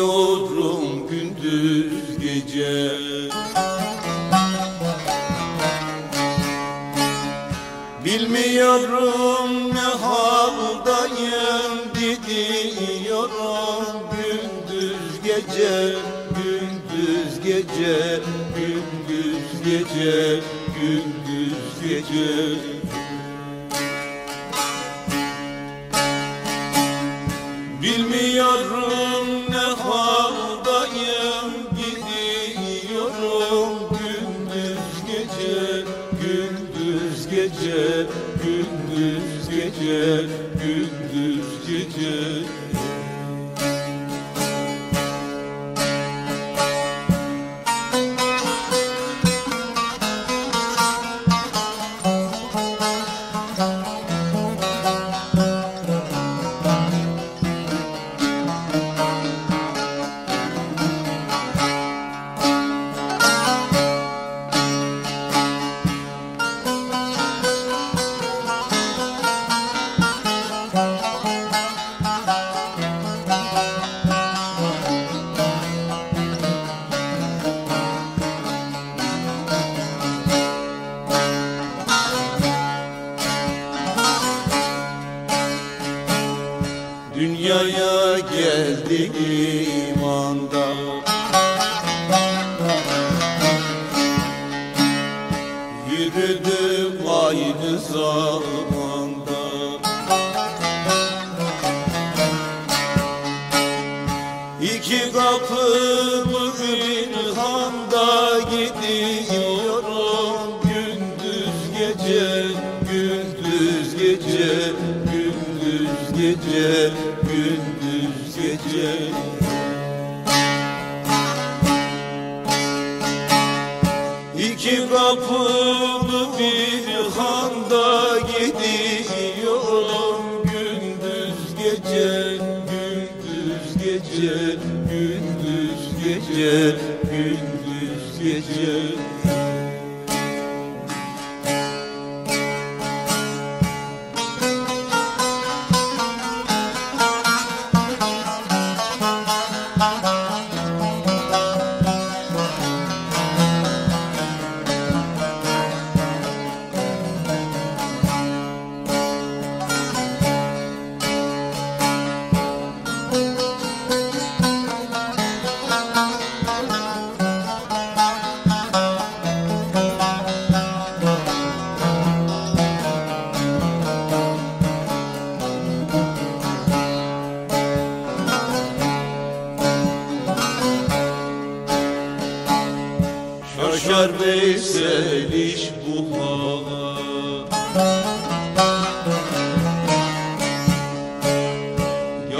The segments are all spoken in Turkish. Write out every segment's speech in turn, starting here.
gidiyorum gündüz gece. Bilmiyorum ne haldayım gidiyorum gündüz gece gündüz gece gündüz gece gündüz gece. Bilmiyorum gündüz gece Dünyaya geldik imanda. Yürüdük aynı zamanda. İki kapılı ilhanda gidiyorum Gündüz gece, gündüz gece, gündüz gece, gündüz gece. İki kapılı bir handa gidiyorum. Gündüz gece, gündüz gece, gündüz gece, gündüz gece. Şaşar Veysel iş bu hala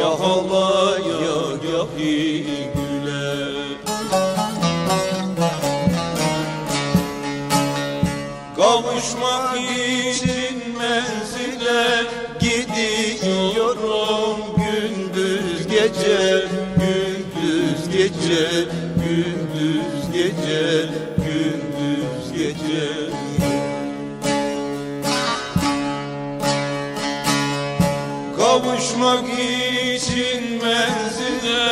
Ya hala ya gahi güle. Kavuşmak için menzile gidiyorum. Gündüz gece, gündüz gece, gece Kavuşmak için menzile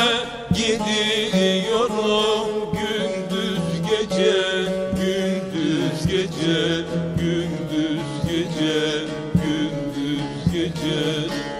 gidiyorum gündüz gece gündüz gece gündüz gece gündüz gece, gündüz gece.